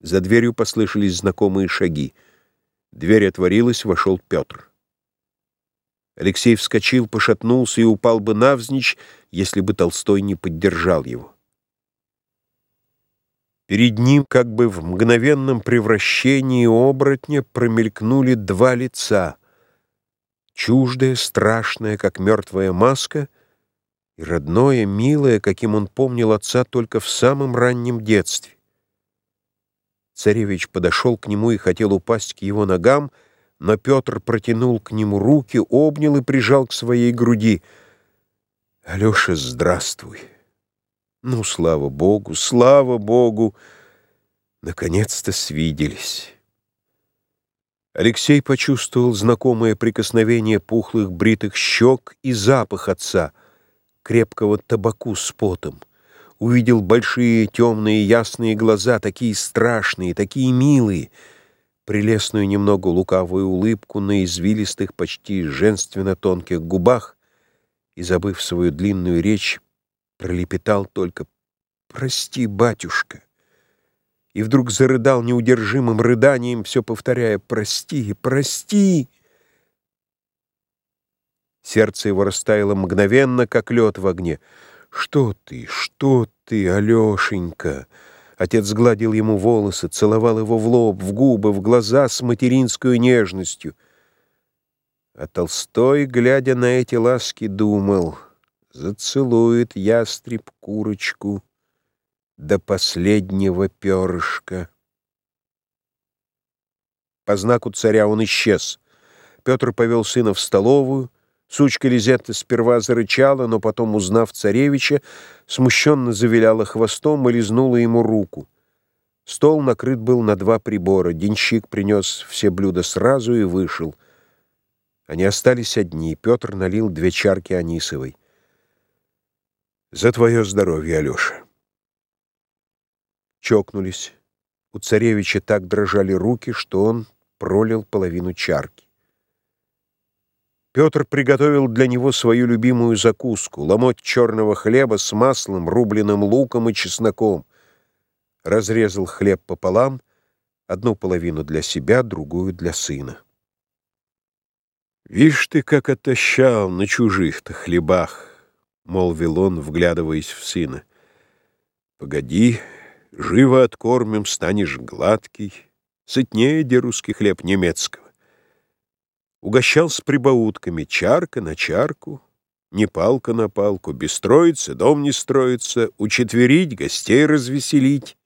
За дверью послышались знакомые шаги. Дверь отворилась, вошел Петр. Алексей вскочил, пошатнулся и упал бы навзничь, если бы Толстой не поддержал его. Перед ним, как бы в мгновенном превращении оборотня, промелькнули два лица. Чуждое, страшное, как мертвая маска, и родное, милое, каким он помнил отца только в самом раннем детстве. Царевич подошел к нему и хотел упасть к его ногам, но Петр протянул к нему руки, обнял и прижал к своей груди. «Алеша, здравствуй!» «Ну, слава Богу, слава Богу! Наконец-то свиделись!» Алексей почувствовал знакомое прикосновение пухлых бритых щек и запах отца, крепкого табаку с потом увидел большие темные ясные глаза, такие страшные, такие милые, прелестную немного лукавую улыбку на извилистых, почти женственно тонких губах и, забыв свою длинную речь, пролепетал только «Прости, батюшка!» и вдруг зарыдал неудержимым рыданием, все повторяя «Прости, прости!» Сердце его растаяло мгновенно, как лед в огне — «Что ты, что ты, Алешенька?» Отец гладил ему волосы, целовал его в лоб, в губы, в глаза с материнской нежностью. А Толстой, глядя на эти ласки, думал, зацелует ястреб курочку до последнего перышка. По знаку царя он исчез. Петр повел сына в столовую, Сучка Лизетта сперва зарычала, но потом, узнав царевича, смущенно завиляла хвостом и лизнула ему руку. Стол накрыт был на два прибора. Денщик принес все блюда сразу и вышел. Они остались одни. Петр налил две чарки анисовой. «За твое здоровье, Алеша!» Чокнулись. У царевича так дрожали руки, что он пролил половину чарки. Петр приготовил для него свою любимую закуску — ломоть черного хлеба с маслом, рубленым луком и чесноком. Разрезал хлеб пополам, одну половину для себя, другую для сына. «Вишь ты, как отощал на чужих-то хлебах!» — молвил он, вглядываясь в сына. «Погоди, живо откормим, станешь гладкий, сытнее, де русский хлеб немецкого». Угощал с прибаутками, чарка на чарку, не палка на палку, бестроиться, дом не строится, учетверить, гостей развеселить.